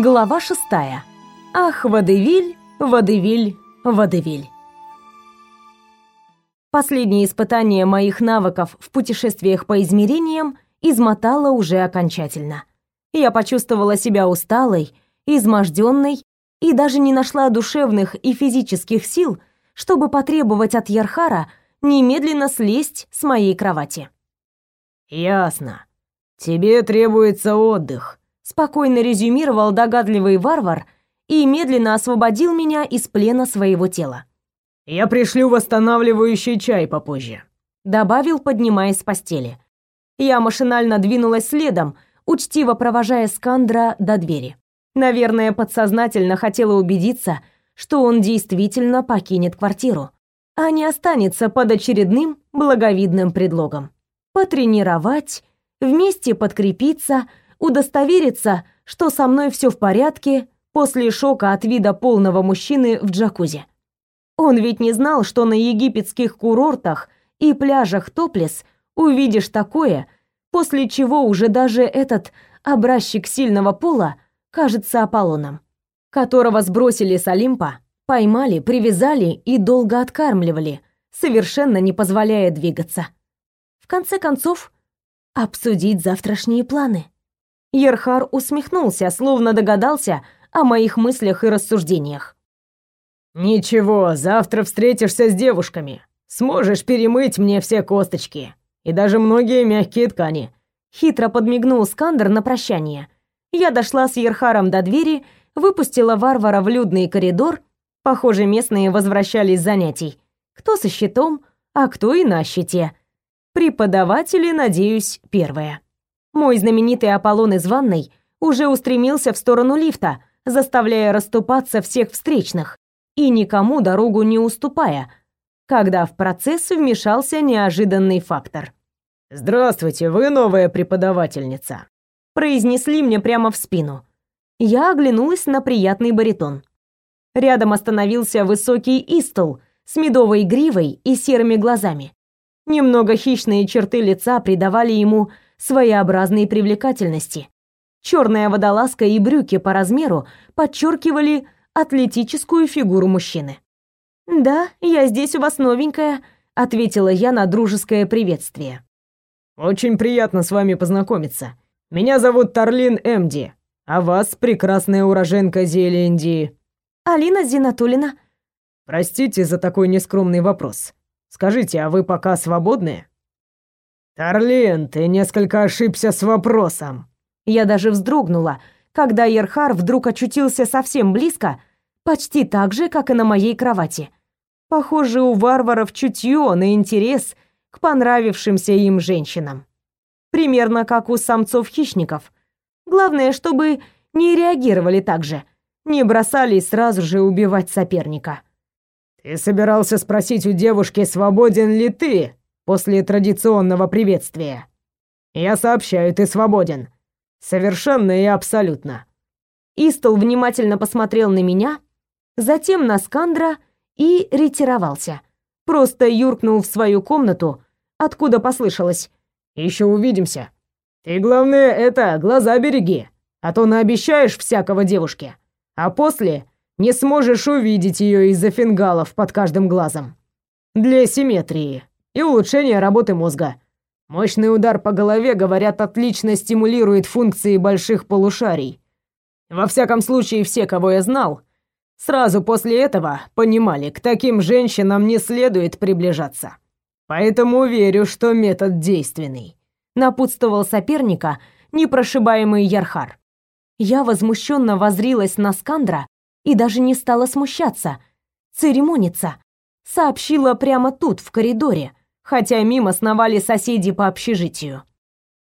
Глава шестая. Ах, Водевиль, Водевиль, Водевиль. Последнее испытание моих навыков в путешествиях по измерениям измотало уже окончательно. Я почувствовала себя усталой, изможденной и даже не нашла душевных и физических сил, чтобы потребовать от Ярхара немедленно слезть с моей кровати. «Ясно. Тебе требуется отдых», спокойно резюмировал догадливый варвар и медленно освободил меня из плена своего тела. Я пришлю восстанавливающий чай попозже, добавил, поднимаясь с постели. Я машинально двинулась следом, учтиво провожая Скандра до двери. Наверное, подсознательно хотела убедиться, что он действительно покинет квартиру, а не останется под очередным благовидным предлогом. Потренировать, вместе подкрепиться, удостовериться, что со мной все в порядке после шока от вида полного мужчины в джакузи. Он ведь не знал, что на египетских курортах и пляжах топлес увидишь такое, после чего уже даже этот образчик сильного пола кажется Аполлоном, которого сбросили с Олимпа, поймали, привязали и долго откармливали, совершенно не позволяя двигаться. В конце концов, обсудить завтрашние планы. Ерхар усмехнулся, словно догадался о моих мыслях и рассуждениях. «Ничего, завтра встретишься с девушками. Сможешь перемыть мне все косточки и даже многие мягкие ткани». Хитро подмигнул Скандер на прощание. Я дошла с Ерхаром до двери, выпустила варвара в людный коридор. Похоже, местные возвращались с занятий. Кто со щитом, а кто и на щите. Преподаватели, надеюсь, первые. Мой знаменитый Аполлон из ванной уже устремился в сторону лифта, заставляя расступаться всех встречных и никому дорогу не уступая, когда в процесс вмешался неожиданный фактор. «Здравствуйте, вы новая преподавательница», произнесли мне прямо в спину. Я оглянулась на приятный баритон. Рядом остановился высокий истол с медовой гривой и серыми глазами. Немного хищные черты лица придавали ему своеобразной привлекательности. Черная водолазка и брюки по размеру подчеркивали атлетическую фигуру мужчины. «Да, я здесь у вас новенькая», — ответила я на дружеское приветствие. «Очень приятно с вами познакомиться. Меня зовут Тарлин Эмди, а вас прекрасная уроженка Зелендии». «Алина Зинатулина». «Простите за такой нескромный вопрос. Скажите, а вы пока свободны?» «Тарлин, ты несколько ошибся с вопросом». Я даже вздрогнула, когда Ерхар вдруг очутился совсем близко, почти так же, как и на моей кровати. Похоже, у варваров чутье на интерес к понравившимся им женщинам. Примерно как у самцов-хищников. Главное, чтобы не реагировали так же, не бросались сразу же убивать соперника. «Ты собирался спросить у девушки, свободен ли ты?» После традиционного приветствия. Я сообщаю, ты свободен. Совершенно и абсолютно. Истол внимательно посмотрел на меня, затем на Скандра и ретировался. Просто юркнул в свою комнату, откуда послышалось. «Еще увидимся. Ты, главное, это, глаза береги, а то наобещаешь всякого девушке, а после не сможешь увидеть ее из-за фингалов под каждым глазом. Для симметрии и улучшение работы мозга. Мощный удар по голове, говорят, отлично стимулирует функции больших полушарий. Во всяком случае, все, кого я знал, сразу после этого понимали, к таким женщинам не следует приближаться. Поэтому верю, что метод действенный. Напутствовал соперника непрошибаемый Ярхар. Я возмущенно возрилась на Скандра и даже не стала смущаться, церемониться. Сообщила прямо тут, в коридоре, хотя мимо сновали соседи по общежитию.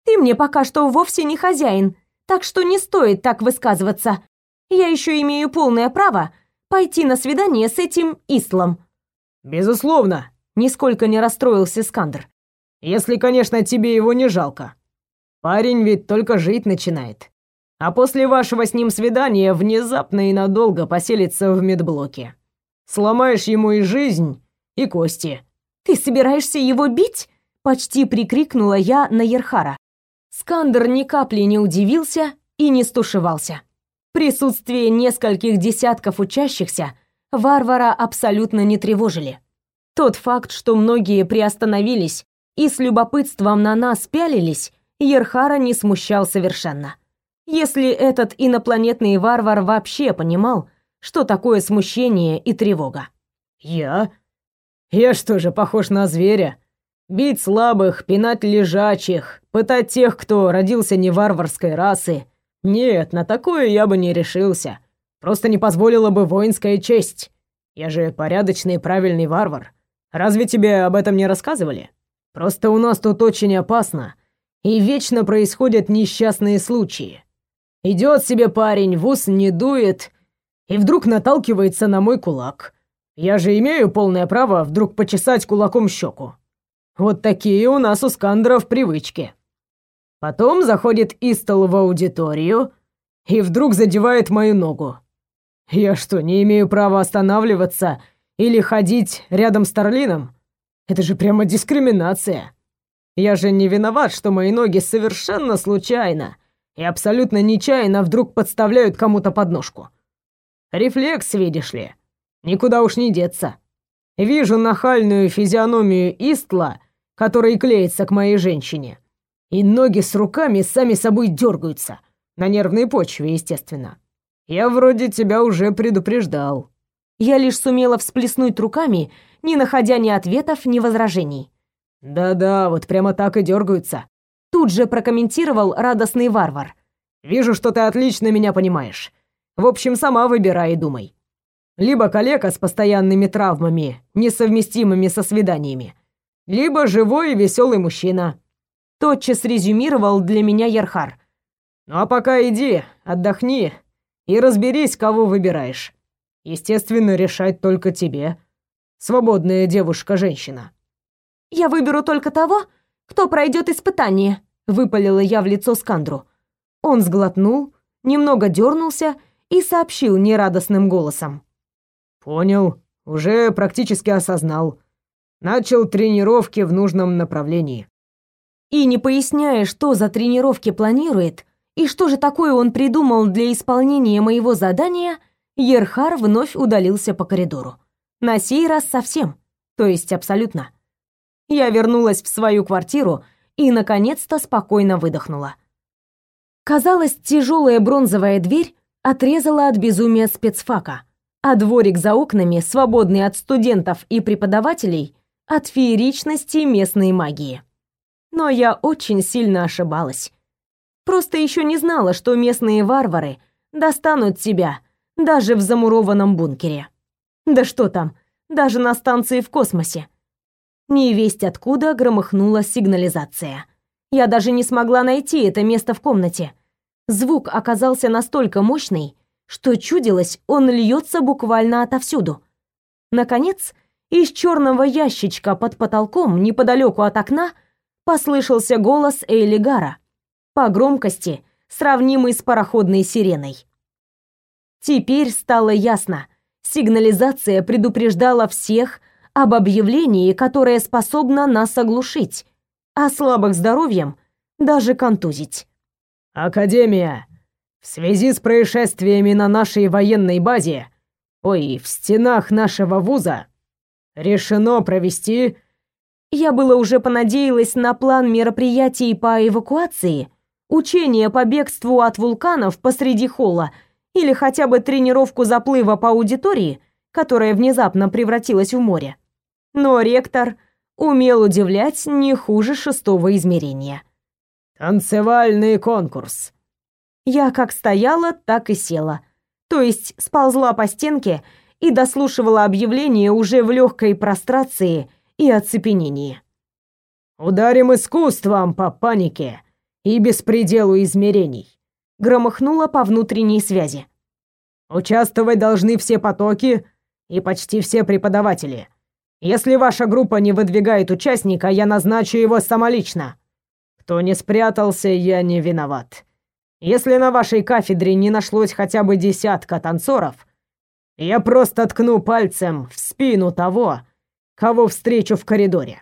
«Ты мне пока что вовсе не хозяин, так что не стоит так высказываться. Я еще имею полное право пойти на свидание с этим Ислом». «Безусловно», — нисколько не расстроился Скандер. «Если, конечно, тебе его не жалко. Парень ведь только жить начинает. А после вашего с ним свидания внезапно и надолго поселится в медблоке. Сломаешь ему и жизнь, и кости. «Ты собираешься его бить?» — почти прикрикнула я на Ерхара. Скандер ни капли не удивился и не стушевался. Присутствие нескольких десятков учащихся варвара абсолютно не тревожили. Тот факт, что многие приостановились и с любопытством на нас пялились, Ерхара не смущал совершенно. Если этот инопланетный варвар вообще понимал, что такое смущение и тревога. «Я? Я что же, похож на зверя? Бить слабых, пинать лежачих, пытать тех, кто родился не варварской расы? Нет, на такое я бы не решился. Просто не позволила бы воинская честь. Я же порядочный и правильный варвар. Разве тебе об этом не рассказывали? Просто у нас тут очень опасно, и вечно происходят несчастные случаи. Идет себе парень, в ус не дует, и вдруг наталкивается на мой кулак. Я же имею полное право вдруг почесать кулаком щеку. Вот такие у нас у скандров привычки. Потом заходит Истол в аудиторию и вдруг задевает мою ногу. Я что, не имею права останавливаться или ходить рядом с Тарлином? Это же прямо дискриминация. Я же не виноват, что мои ноги совершенно случайно и абсолютно нечаянно вдруг подставляют кому-то подножку. Рефлекс, видишь ли. Никуда уж не деться. Вижу нахальную физиономию Истла, который клеится к моей женщине. И ноги с руками сами собой дергаются. На нервной почве, естественно. Я вроде тебя уже предупреждал. Я лишь сумела всплеснуть руками, не находя ни ответов, ни возражений. Да-да, вот прямо так и дергаются. Тут же прокомментировал радостный варвар. Вижу, что ты отлично меня понимаешь. В общем, сама выбирай и думай. Либо калека с постоянными травмами, несовместимыми со свиданиями, либо живой и веселый мужчина. Тотчас резюмировал для меня Ярхар. Ну а пока иди, отдохни и разберись, кого выбираешь. Естественно, решать только тебе. Свободная девушка-женщина. Я выберу только того, кто пройдет испытание, выпалила я в лицо Скандру. Он сглотнул, немного дернулся и сообщил нерадостным голосом. «Понял, уже практически осознал. Начал тренировки в нужном направлении». И не поясняя, что за тренировки планирует и что же такое он придумал для исполнения моего задания, Ерхар вновь удалился по коридору. На сей раз совсем, то есть абсолютно. Я вернулась в свою квартиру и, наконец-то, спокойно выдохнула. Казалось, тяжелая бронзовая дверь отрезала от безумия спецфака, а дворик за окнами, свободный от студентов и преподавателей, от фееричности местной магии. Но я очень сильно ошибалась. Просто еще не знала, что местные варвары достанут тебя даже в замурованном бункере. Да что там, даже на станции в космосе. Невесть откуда громыхнула сигнализация. Я даже не смогла найти это место в комнате. Звук оказался настолько мощный, что чудилось, он льется буквально отовсюду. Наконец, из черного ящичка под потолком, неподалеку от окна, послышался голос Эйлигара, по громкости сравнимый с пароходной сиреной. Теперь стало ясно. Сигнализация предупреждала всех об объявлении, которое способно нас оглушить, а слабых здоровьем даже контузить. Академия, в связи с происшествиями на нашей военной базе, ой, в стенах нашего вуза, решено провести я было уже понадеялась на план мероприятий по эвакуации, учение по бегству от вулканов посреди холла или хотя бы тренировку заплыва по аудитории, которая внезапно превратилась в море. Но ректор умел удивлять не хуже шестого измерения. «Танцевальный конкурс». Я как стояла, так и села. То есть сползла по стенке и дослушивала объявление уже в легкой прострации – и оцепенении. «Ударим искусством по панике и беспределу измерений», громыхнуло по внутренней связи. «Участвовать должны все потоки и почти все преподаватели. Если ваша группа не выдвигает участника, я назначу его самолично. Кто не спрятался, я не виноват. Если на вашей кафедре не нашлось хотя бы десятка танцоров, я просто ткну пальцем в спину того, кого встречу в коридоре.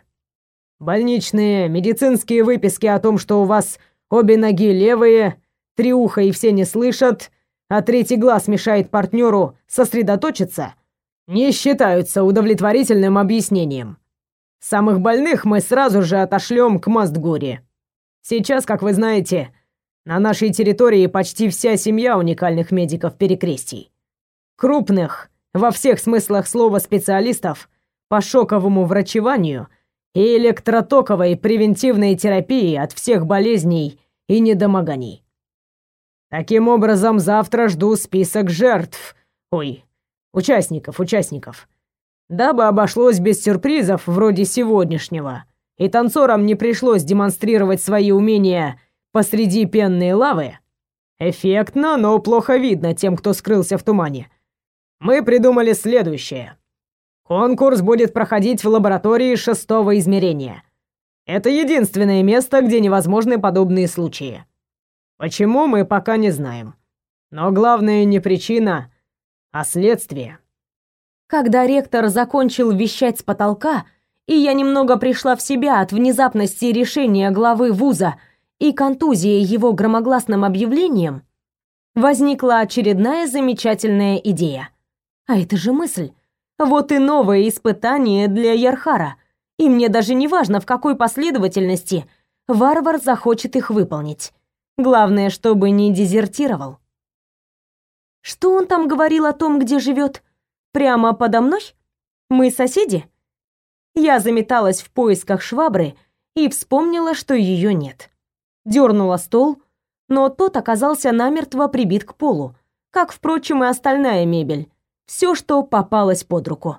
Больничные, медицинские выписки о том, что у вас обе ноги левые, три уха и все не слышат, а третий глаз мешает партнеру сосредоточиться, не считаются удовлетворительным объяснением. Самых больных мы сразу же отошлем к Мастгоре. Сейчас, как вы знаете, на нашей территории почти вся семья уникальных медиков перекрестий. Крупных, во всех смыслах слова специалистов по шоковому врачеванию и электротоковой превентивной терапии от всех болезней и недомоганий. Таким образом, завтра жду список жертв. Ой, участников, участников. Дабы обошлось без сюрпризов вроде сегодняшнего, и танцорам не пришлось демонстрировать свои умения посреди пенной лавы, эффектно, но плохо видно тем, кто скрылся в тумане. Мы придумали следующее. Конкурс будет проходить в лаборатории шестого измерения. Это единственное место, где невозможны подобные случаи. Почему, мы пока не знаем. Но главное не причина, а следствие. Когда ректор закончил вещать с потолка, и я немного пришла в себя от внезапности решения главы вуза и контузии его громогласным объявлением, возникла очередная замечательная идея. А это же мысль. Вот и новое испытание для Ярхара. И мне даже не важно, в какой последовательности варвар захочет их выполнить. Главное, чтобы не дезертировал. Что он там говорил о том, где живет? Прямо подо мной? Мы соседи? Я заметалась в поисках швабры и вспомнила, что ее нет. Дернула стол, но тот оказался намертво прибит к полу, как, впрочем, и остальная мебель. Все, что попалось под руку.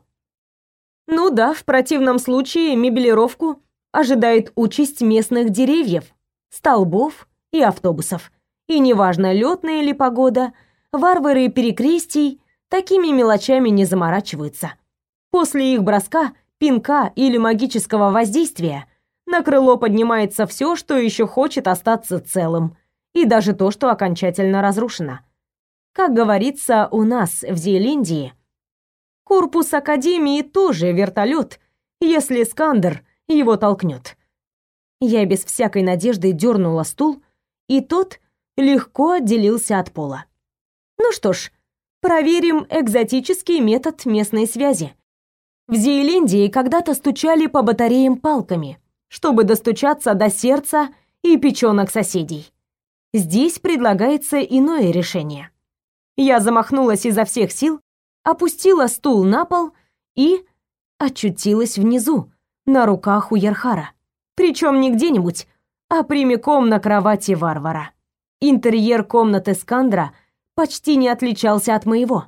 Ну да, в противном случае мебелировку ожидает участь местных деревьев, столбов и автобусов. И неважно, летная ли погода, варвары перекрестий такими мелочами не заморачиваются. После их броска, пинка или магического воздействия на крыло поднимается все, что еще хочет остаться целым, и даже то, что окончательно разрушено. Как говорится у нас в Зеландии, корпус Академии тоже вертолет, если Скандер его толкнет. Я без всякой надежды дернула стул, и тот легко отделился от пола. Ну что ж, Проверим экзотический метод местной связи. В Зейлендии когда-то стучали по батареям палками, чтобы достучаться до сердца и печёнок соседей. Здесь предлагается иное решение. Я замахнулась изо всех сил, опустила стул на пол и очутилась внизу, на руках у Ярхара. Причем не где-нибудь, а прямиком на кровати варвара. Интерьер комнаты Скандра — почти не отличался от моего.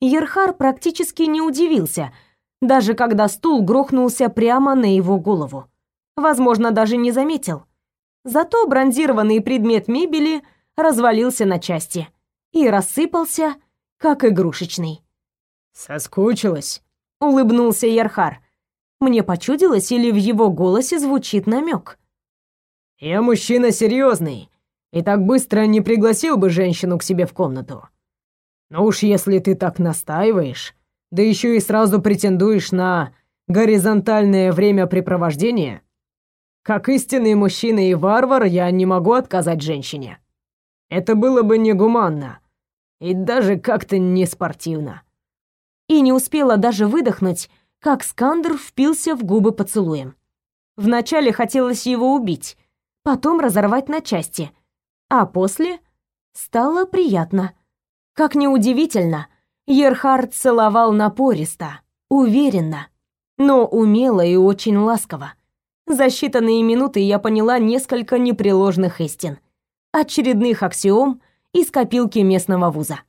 Ерхар практически не удивился, даже когда стул грохнулся прямо на его голову. Возможно, даже не заметил. Зато бронзированный предмет мебели развалился на части и рассыпался, как игрушечный. «Соскучилась?» — улыбнулся Ерхар. Мне почудилось, или в его голосе звучит намек. «Я мужчина серьезный и так быстро не пригласил бы женщину к себе в комнату. Но уж если ты так настаиваешь, да еще и сразу претендуешь на горизонтальное времяпрепровождение, как истинный мужчина и варвар я не могу отказать женщине. Это было бы негуманно и даже как-то не спортивно. И не успела даже выдохнуть, как Скандер впился в губы поцелуем. Вначале хотелось его убить, потом разорвать на части — а после стало приятно. Как ни удивительно, Ерхард целовал напористо, уверенно, но умело и очень ласково. За считанные минуты я поняла несколько непреложных истин, очередных аксиом из копилки местного вуза.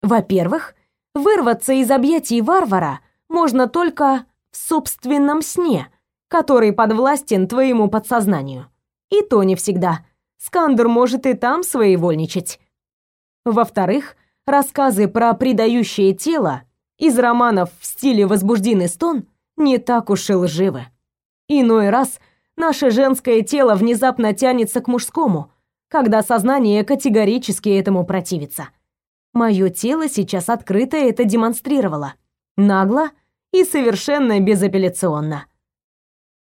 Во-первых, вырваться из объятий варвара можно только в собственном сне, который подвластен твоему подсознанию. И то не всегда. Скандер может и там своевольничать. Во-вторых, рассказы про предающее тело из романов в стиле «Возбужденный стон» не так уж и лживы. Иной раз наше женское тело внезапно тянется к мужскому, когда сознание категорически этому противится. Мое тело сейчас открыто это демонстрировало. Нагло и совершенно безапелляционно.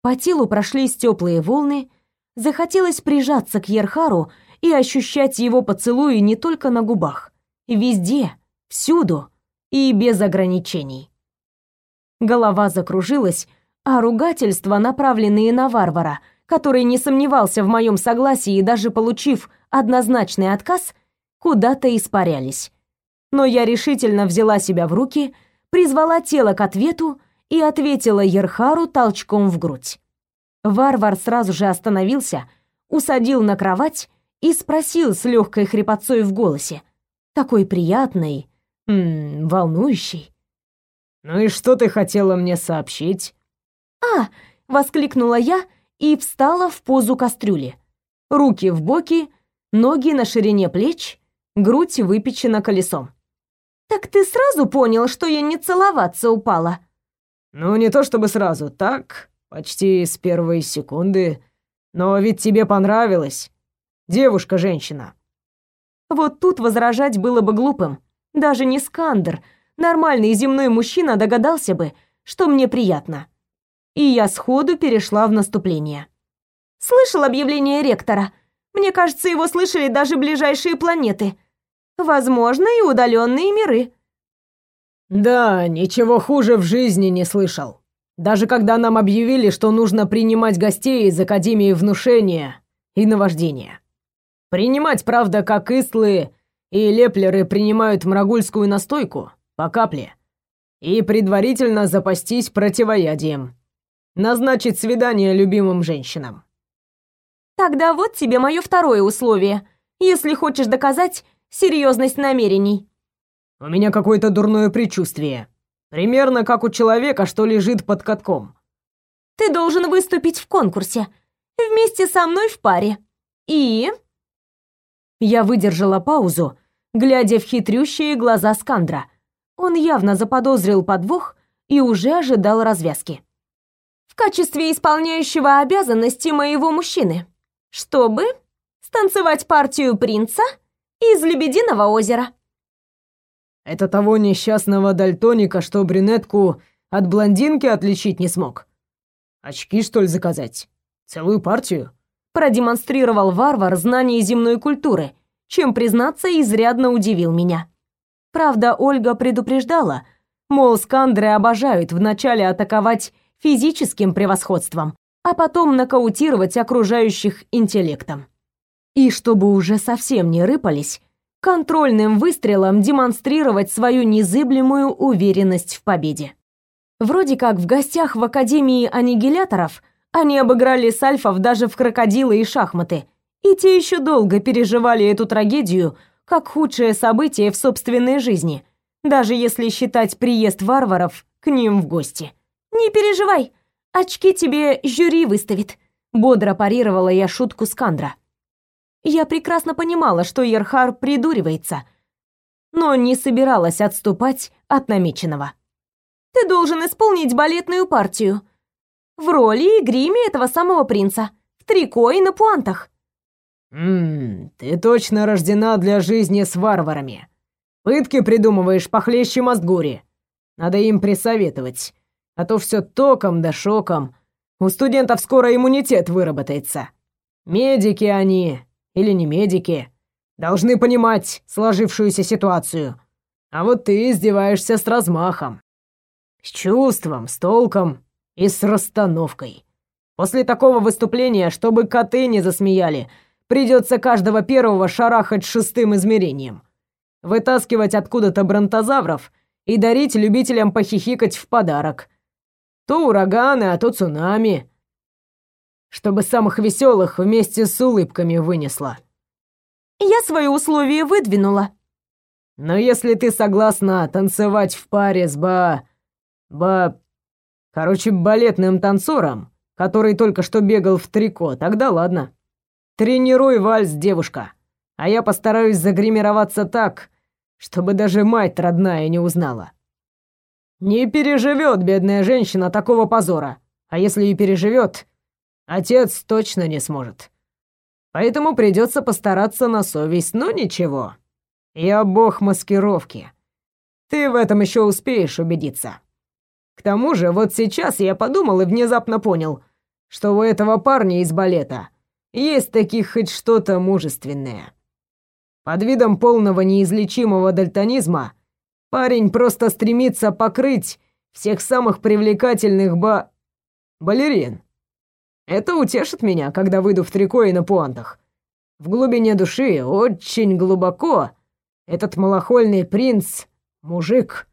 По телу прошлись теплые волны, Захотелось прижаться к Ерхару и ощущать его поцелуи не только на губах, Везде, всюду и без ограничений. Голова закружилась, а ругательства, направленные на варвара, который не сомневался в моем согласии и даже получив однозначный отказ, куда-то испарялись. Но я решительно взяла себя в руки, призвала тело к ответу и ответила Ерхару толчком в грудь. Варвар сразу же остановился, усадил на кровать и спросил с легкой хрипотцой в голосе, такой приятной, м -м, волнующей. «Ну и что ты хотела мне сообщить?» «А!» — воскликнула я и встала в позу кастрюли. Руки в боки, ноги на ширине плеч, грудь выпечена колесом. «Так ты сразу понял, что я не целоваться упала?» «Ну, не то чтобы сразу, так, почти с первой секунды. Но ведь тебе понравилось. Девушка-женщина». Вот тут возражать было бы глупым. Даже не Скандер, нормальный земной мужчина догадался бы, что мне приятно. И я сходу перешла в наступление. Слышал объявление ректора? Мне кажется, его слышали даже ближайшие планеты. Возможно, и удаленные миры. Да, ничего хуже в жизни не слышал. Даже когда нам объявили, что нужно принимать гостей из Академии внушения и наваждения. Принимать, правда, как Ислы и Леплеры принимают мрагульскую настойку по капле. И предварительно запастись противоядием. Назначить свидание любимым женщинам. Тогда вот тебе мое второе условие, если хочешь доказать серьезность намерений. У меня какое-то дурное предчувствие. Примерно как у человека, что лежит под катком. Ты должен выступить в конкурсе. Вместе со мной в паре. И... Я выдержала паузу, глядя в хитрющие глаза Скандра. Он явно заподозрил подвох и уже ожидал развязки. В качестве исполняющего обязанности моего мужчины, чтобы станцевать партию принца из Лебединого озера. Это того несчастного дальтоника, что брюнетку от блондинки отличить не смог. Очки, что ли, заказать? Целую партию? Продемонстрировал варвар знание земной культуры, чем, признаться, изрядно удивил меня. Правда, Ольга предупреждала, мол, скандры обожают вначале атаковать физическим превосходством, а потом нокаутировать окружающих интеллектом. И чтобы уже совсем не рыпались, контрольным выстрелом демонстрировать свою незыблемую уверенность в победе. Вроде как в гостях в Академии аннигиляторов они обыграли сальфов даже в крокодилы и шахматы, и те еще долго переживали эту трагедию как худшее событие в собственной жизни, даже если считать приезд варваров к ним в гости. «Не переживай, очки тебе жюри выставит», — бодро парировала я шутку Скандра. Я прекрасно понимала, что Ерхар придуривается, но не собиралась отступать от намеченного. «Ты должен исполнить балетную партию в роли и гриме этого самого принца, в трико и на пуантах». «Ммм, ты точно рождена для жизни с варварами. Пытки придумываешь похлеще Мастгури. Надо им присоветовать, а то все током да шоком. У студентов скоро иммунитет выработается. Медики они, или не медики, должны понимать сложившуюся ситуацию. А вот ты издеваешься с размахом. С чувством, с толком и с расстановкой. После такого выступления, чтобы коты не засмеяли, придется каждого первого шарахать шестым измерением. Вытаскивать откуда-то бронтозавров и дарить любителям похихикать в подарок. То ураганы, а то цунами чтобы самых веселых вместе с улыбками вынесла. Я свои условия выдвинула. Но если ты согласна танцевать в паре с ба... ба... Короче, балетным танцором, который только что бегал в трико, тогда ладно. Тренируй вальс, девушка. А я постараюсь загримироваться так, чтобы даже мать родная не узнала. Не переживет бедная женщина такого позора. А если и переживет, Отец точно не сможет. Поэтому придется постараться на совесть, но ничего. Я бог маскировки. Ты в этом еще успеешь убедиться. К тому же, вот сейчас я подумал и внезапно понял, что у этого парня из балета есть таких хоть что-то мужественное. Под видом полного неизлечимого дальтонизма парень просто стремится покрыть всех самых привлекательных ба... балерин. Это утешит меня, когда выйду в трико и на пуантах. В глубине души, очень глубоко, этот малохольный принц — мужик.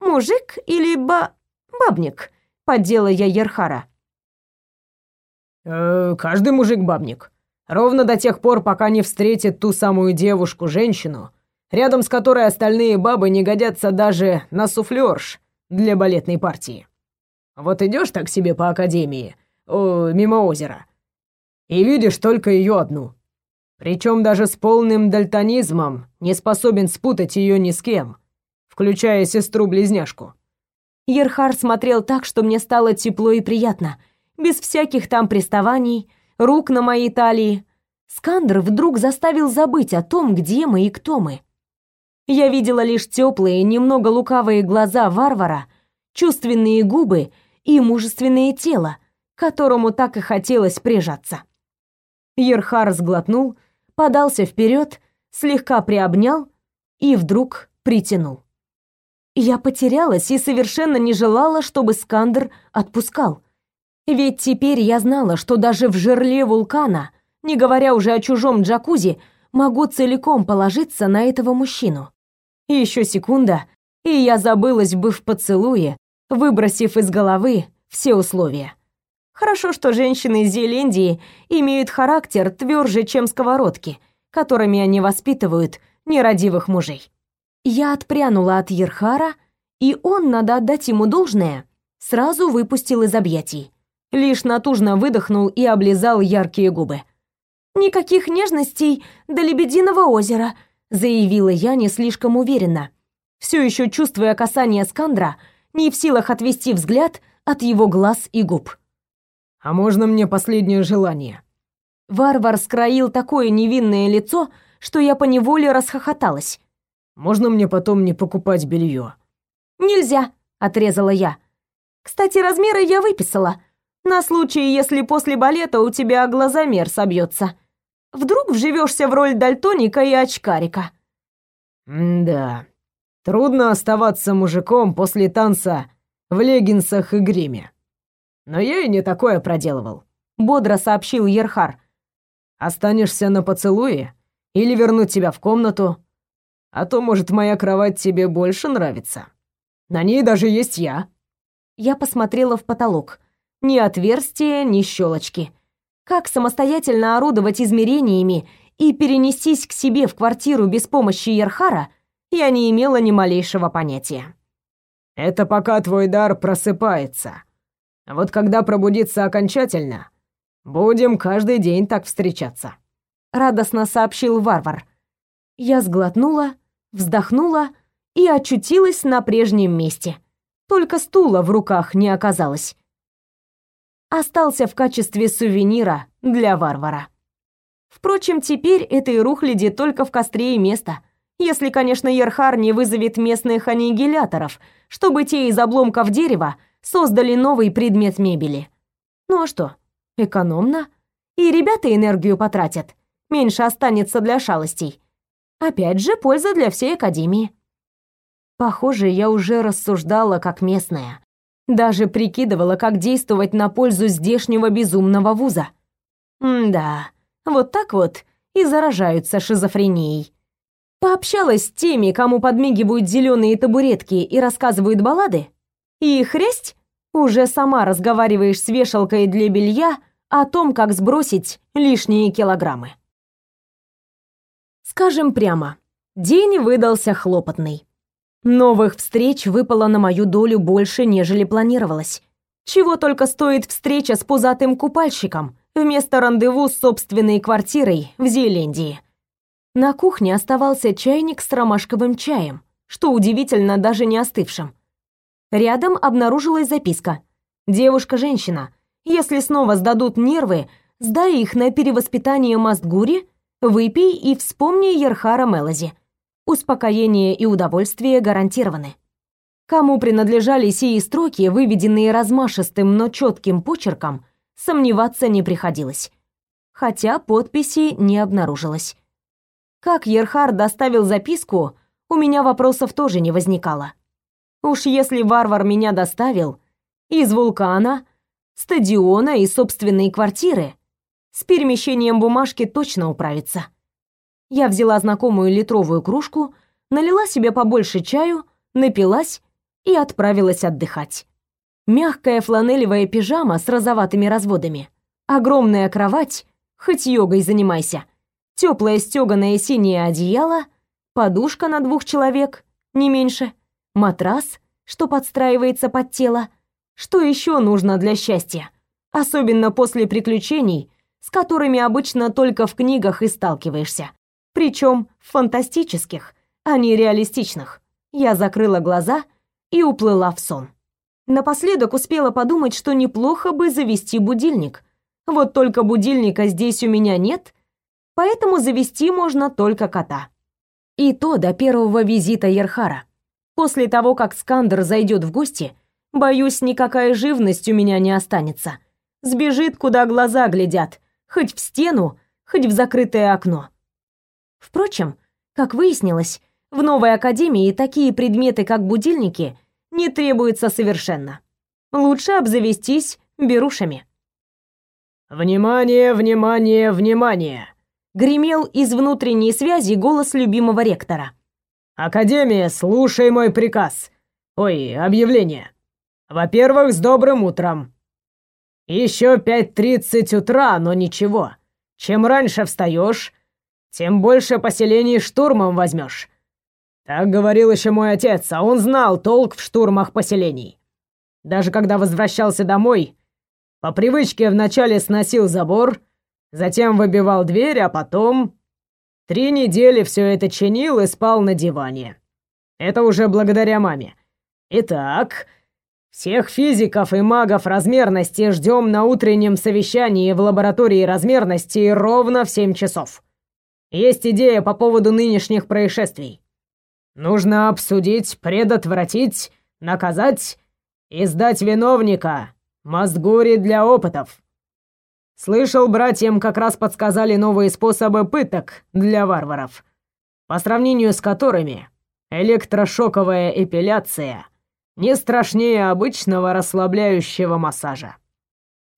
«Мужик или ба... бабник?» — поддела я Ерхара. Э, «Каждый мужик бабник. Ровно до тех пор, пока не встретит ту самую девушку-женщину, рядом с которой остальные бабы не годятся даже на суфлёрш для балетной партии. Вот идешь так себе по академии, о, мимо озера, и видишь только ее одну. Причем даже с полным дальтонизмом не способен спутать ее ни с кем, включая сестру-близняшку. Ерхар смотрел так, что мне стало тепло и приятно, без всяких там приставаний, рук на моей талии. Скандер вдруг заставил забыть о том, где мы и кто мы. Я видела лишь теплые, немного лукавые глаза варвара, чувственные губы и мужественное тело, которому так и хотелось прижаться. Ерхар сглотнул, подался вперед, слегка приобнял и вдруг притянул. Я потерялась и совершенно не желала, чтобы Скандер отпускал. Ведь теперь я знала, что даже в жерле вулкана, не говоря уже о чужом джакузи, могу целиком положиться на этого мужчину. Еще секунда, и я забылась бы в поцелуе, выбросив из головы все условия. Хорошо, что женщины из Зеландии имеют характер тверже, чем сковородки, которыми они воспитывают нерадивых мужей. Я отпрянула от Ерхара, и он, надо отдать ему должное, сразу выпустил из объятий лишь натужно выдохнул и облизал яркие губы. «Никаких нежностей до Лебединого озера», заявила я не слишком уверенно, все еще чувствуя касание Скандра, не в силах отвести взгляд от его глаз и губ. «А можно мне последнее желание?» Варвар скроил такое невинное лицо, что я поневоле расхохоталась. «Можно мне потом не покупать белье?» «Нельзя», — отрезала я. «Кстати, размеры я выписала. На случай, если после балета у тебя глазомер собьется. Вдруг вживешься в роль дальтоника и очкарика. да. Трудно оставаться мужиком после танца в леггинсах и гриме. Но я и не такое проделывал, бодро сообщил Ерхар. Останешься на поцелуе или вернуть тебя в комнату? А то, может, моя кровать тебе больше нравится. На ней даже есть я. Я посмотрела в потолок. Ни отверстия, ни щелочки. Как самостоятельно орудовать измерениями и перенестись к себе в квартиру без помощи Ерхара, я не имела ни малейшего понятия. «Это пока твой дар просыпается. А вот когда пробудится окончательно, будем каждый день так встречаться», — радостно сообщил варвар. Я сглотнула, вздохнула и очутилась на прежнем месте. Только стула в руках не оказалось остался в качестве сувенира для варвара. Впрочем, теперь этой рухляди только в костре и место, если, конечно, Ерхар не вызовет местных аннигиляторов, чтобы те из обломков дерева создали новый предмет мебели. Ну а что, экономно. И ребята энергию потратят, меньше останется для шалостей. Опять же, польза для всей Академии. Похоже, я уже рассуждала как местная, даже прикидывала, как действовать на пользу здешнего безумного вуза. М-да, вот так вот и заражаются шизофренией. Пообщалась с теми, кому подмигивают зеленые табуретки и рассказывают баллады, и хресть, уже сама разговариваешь с вешалкой для белья о том, как сбросить лишние килограммы. Скажем прямо, день выдался хлопотный. Новых встреч выпало на мою долю больше, нежели планировалось. Чего только стоит встреча с пузатым купальщиком вместо рандеву с собственной квартирой в Зеландии. На кухне оставался чайник с ромашковым чаем, что удивительно даже не остывшим. Рядом обнаружилась записка. «Девушка-женщина, если снова сдадут нервы, сдай их на перевоспитание Мастгури, выпей и вспомни Ерхара Мелози успокоение и удовольствие гарантированы. Кому принадлежали сии строки, выведенные размашистым, но четким почерком, сомневаться не приходилось. Хотя подписи не обнаружилось. Как Ерхар доставил записку, у меня вопросов тоже не возникало. Уж если варвар меня доставил из вулкана, стадиона и собственной квартиры, с перемещением бумажки точно управится. Я взяла знакомую литровую кружку, налила себе побольше чаю, напилась и отправилась отдыхать. Мягкая фланелевая пижама с розоватыми разводами, огромная кровать, хоть йогой занимайся, теплое стеганое синее одеяло, подушка на двух человек, не меньше, матрас, что подстраивается под тело. Что еще нужно для счастья? Особенно после приключений, с которыми обычно только в книгах и сталкиваешься. Причем фантастических, а не реалистичных. Я закрыла глаза и уплыла в сон. Напоследок успела подумать, что неплохо бы завести будильник. Вот только будильника здесь у меня нет, поэтому завести можно только кота. И то до первого визита Ерхара. После того, как Скандер зайдет в гости, боюсь, никакая живность у меня не останется. Сбежит, куда глаза глядят, хоть в стену, хоть в закрытое окно. Впрочем, как выяснилось, в новой академии такие предметы, как будильники, не требуются совершенно. Лучше обзавестись берушами. «Внимание, внимание, внимание!» Гремел из внутренней связи голос любимого ректора. «Академия, слушай мой приказ. Ой, объявление. Во-первых, с добрым утром. Еще пять тридцать утра, но ничего. Чем раньше встаешь, тем больше поселений штурмом возьмешь. Так говорил еще мой отец, а он знал толк в штурмах поселений. Даже когда возвращался домой, по привычке вначале сносил забор, затем выбивал дверь, а потом... Три недели все это чинил и спал на диване. Это уже благодаря маме. Итак, всех физиков и магов размерности ждем на утреннем совещании в лаборатории размерности ровно в семь часов. Есть идея по поводу нынешних происшествий. Нужно обсудить, предотвратить, наказать и сдать виновника Мозгури для опытов. Слышал, братьям как раз подсказали новые способы пыток для варваров, по сравнению с которыми электрошоковая эпиляция не страшнее обычного расслабляющего массажа.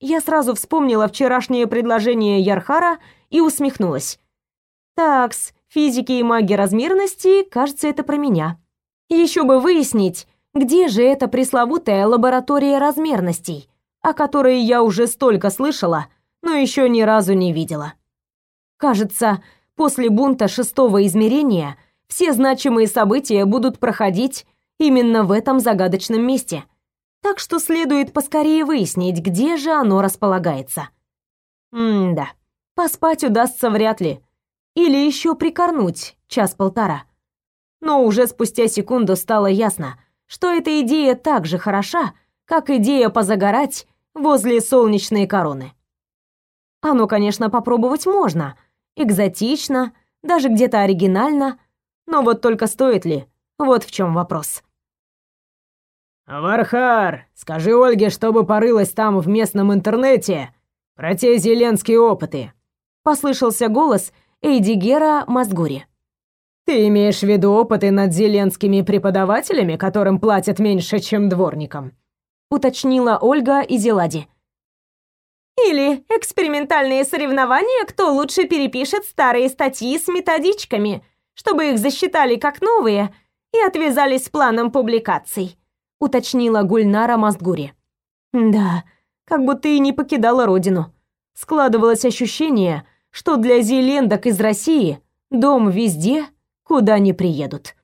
Я сразу вспомнила вчерашнее предложение Ярхара и усмехнулась. Такс, физики и маги размерности, кажется, это про меня. Еще бы выяснить, где же эта пресловутая лаборатория размерностей, о которой я уже столько слышала, но еще ни разу не видела. Кажется, после бунта шестого измерения все значимые события будут проходить именно в этом загадочном месте. Так что следует поскорее выяснить, где же оно располагается. М-да, поспать удастся вряд ли. Или еще прикорнуть час-полтора. Но уже спустя секунду стало ясно, что эта идея так же хороша, как идея позагорать возле солнечной короны. Оно, конечно, попробовать можно, экзотично, даже где-то оригинально, но вот только стоит ли? Вот в чем вопрос. «Вархар, скажи Ольге, чтобы порылась там в местном интернете про те зеленские опыты», — послышался голос, Эйдигера Мазгури. «Ты имеешь в виду опыты над зеленскими преподавателями, которым платят меньше, чем дворникам?» уточнила Ольга Изелади. «Или экспериментальные соревнования, кто лучше перепишет старые статьи с методичками, чтобы их засчитали как новые и отвязались с планом публикаций», уточнила Гульнара Мазгури. «Да, как будто и не покидала родину. Складывалось ощущение, что для зелендок из России дом везде, куда не приедут.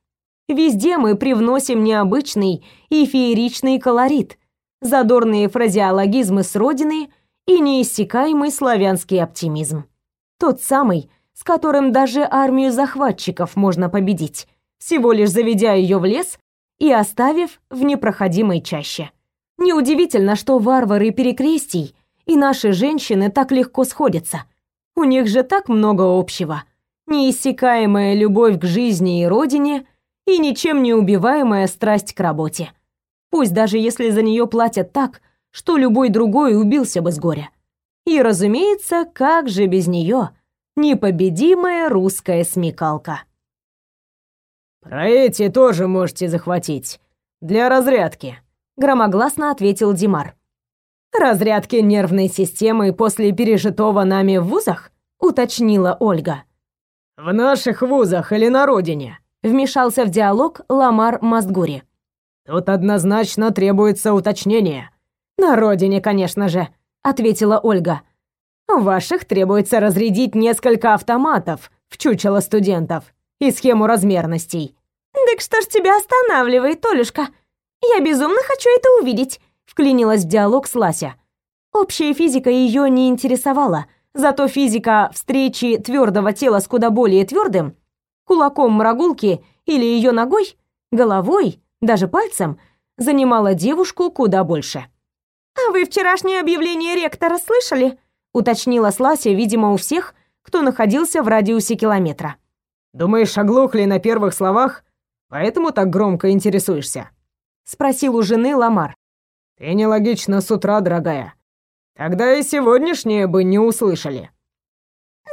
Везде мы привносим необычный и фееричный колорит, задорные фразеологизмы с родины и неиссякаемый славянский оптимизм. Тот самый, с которым даже армию захватчиков можно победить, всего лишь заведя ее в лес и оставив в непроходимой чаще. Неудивительно, что варвары перекрестий и наши женщины так легко сходятся – у них же так много общего. Неиссякаемая любовь к жизни и родине и ничем не убиваемая страсть к работе. Пусть даже если за нее платят так, что любой другой убился бы с горя. И, разумеется, как же без нее? Непобедимая русская смекалка. «Про эти тоже можете захватить. Для разрядки», — громогласно ответил Димар. «Разрядки нервной системы после пережитого нами в вузах?» — уточнила Ольга. «В наших вузах или на родине?» — вмешался в диалог Ламар Мастгури. «Тут однозначно требуется уточнение». «На родине, конечно же», — ответила Ольга. «В ваших требуется разрядить несколько автоматов в чучело студентов и схему размерностей». «Так что ж тебя останавливает, Толюшка? Я безумно хочу это увидеть», — вклинилась в диалог с Лася. Общая физика ее не интересовала, Зато физика встречи твердого тела с куда более твердым, кулаком мрагулки или ее ногой, головой, даже пальцем, занимала девушку куда больше. «А вы вчерашнее объявление ректора слышали?» уточнила Слася, видимо, у всех, кто находился в радиусе километра. «Думаешь, оглохли на первых словах, поэтому так громко интересуешься?» спросил у жены Ламар. «Ты нелогично с утра, дорогая. Тогда и сегодняшнее бы не услышали.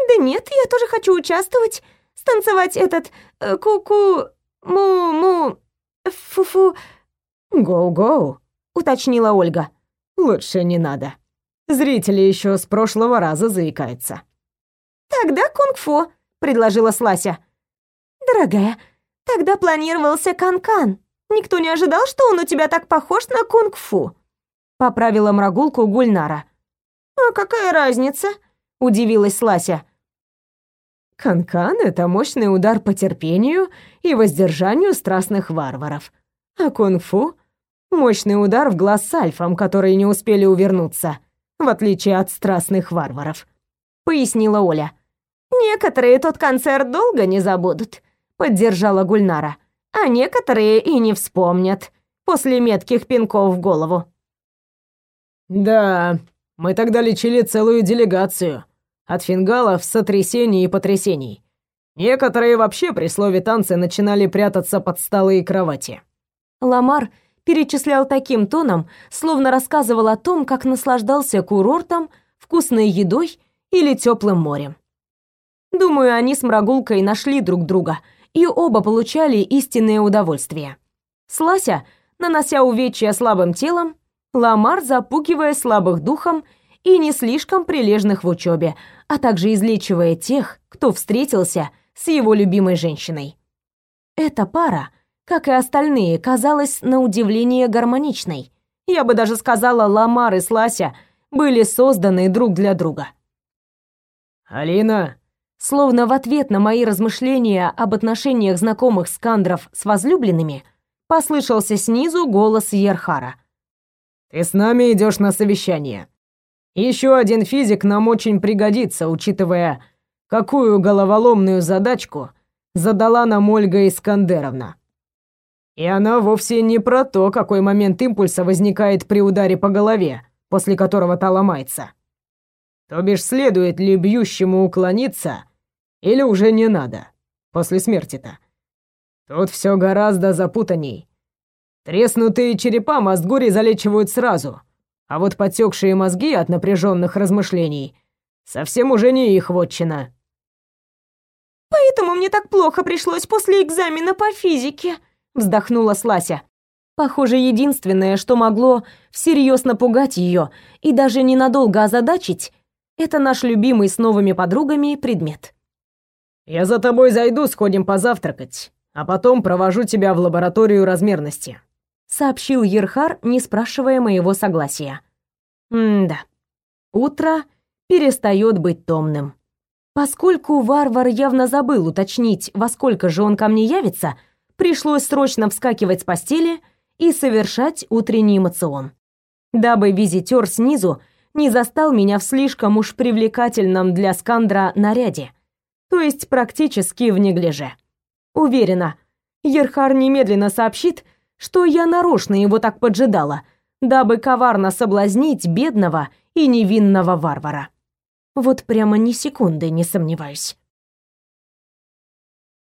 Да нет, я тоже хочу участвовать, станцевать этот э, ку-ку му-му фу-фу. Гоу-гоу, уточнила Ольга. Лучше не надо. Зрители еще с прошлого раза заикаются. Тогда кунг-фу, предложила Слася. Дорогая, тогда планировался канкан. -кан. Никто не ожидал, что он у тебя так похож на кунг-фу. Поправила мрагулку Гульнара. «А какая разница?» — удивилась Лася. Канкан — это мощный удар по терпению и воздержанию страстных варваров. А кунг-фу — мощный удар в глаз с альфом, которые не успели увернуться, в отличие от страстных варваров», — пояснила Оля. «Некоторые тот концерт долго не забудут», — поддержала Гульнара. «А некоторые и не вспомнят после метких пинков в голову». «Да, мы тогда лечили целую делегацию. От фингалов, сотрясений и потрясений. Некоторые вообще при слове танцы начинали прятаться под столы и кровати. Ламар перечислял таким тоном, словно рассказывал о том, как наслаждался курортом, вкусной едой или теплым морем. Думаю, они с Мрагулкой нашли друг друга, и оба получали истинное удовольствие. Слася, нанося увечья слабым телом, Ламар запугивая слабых духом и не слишком прилежных в учебе, а также излечивая тех, кто встретился с его любимой женщиной. Эта пара, как и остальные, казалась на удивление гармоничной. Я бы даже сказала, Ламар и Слася были созданы друг для друга. «Алина!» Словно в ответ на мои размышления об отношениях знакомых скандров с возлюбленными, послышался снизу голос Ерхара. Ты с нами идешь на совещание. Еще один физик нам очень пригодится, учитывая, какую головоломную задачку задала нам Ольга Искандеровна. И она вовсе не про то, какой момент импульса возникает при ударе по голове, после которого та ломается. То бишь, следует ли бьющему уклониться, или уже не надо, после смерти-то. Тут все гораздо запутанней. Треснутые черепа мозгури залечивают сразу, а вот потекшие мозги от напряженных размышлений совсем уже не их вотчина. «Поэтому мне так плохо пришлось после экзамена по физике», — вздохнула Слася. Похоже, единственное, что могло всерьез напугать ее и даже ненадолго озадачить, это наш любимый с новыми подругами предмет. «Я за тобой зайду, сходим позавтракать, а потом провожу тебя в лабораторию размерности», сообщил Ерхар, не спрашивая моего согласия. М-да. Утро перестает быть томным. Поскольку варвар явно забыл уточнить, во сколько же он ко мне явится, пришлось срочно вскакивать с постели и совершать утренний эмоцион. Дабы визитер снизу не застал меня в слишком уж привлекательном для Скандра наряде, то есть практически в неглиже. Уверена, Ерхар немедленно сообщит, что я нарочно его так поджидала, дабы коварно соблазнить бедного и невинного варвара. Вот прямо ни секунды не сомневаюсь.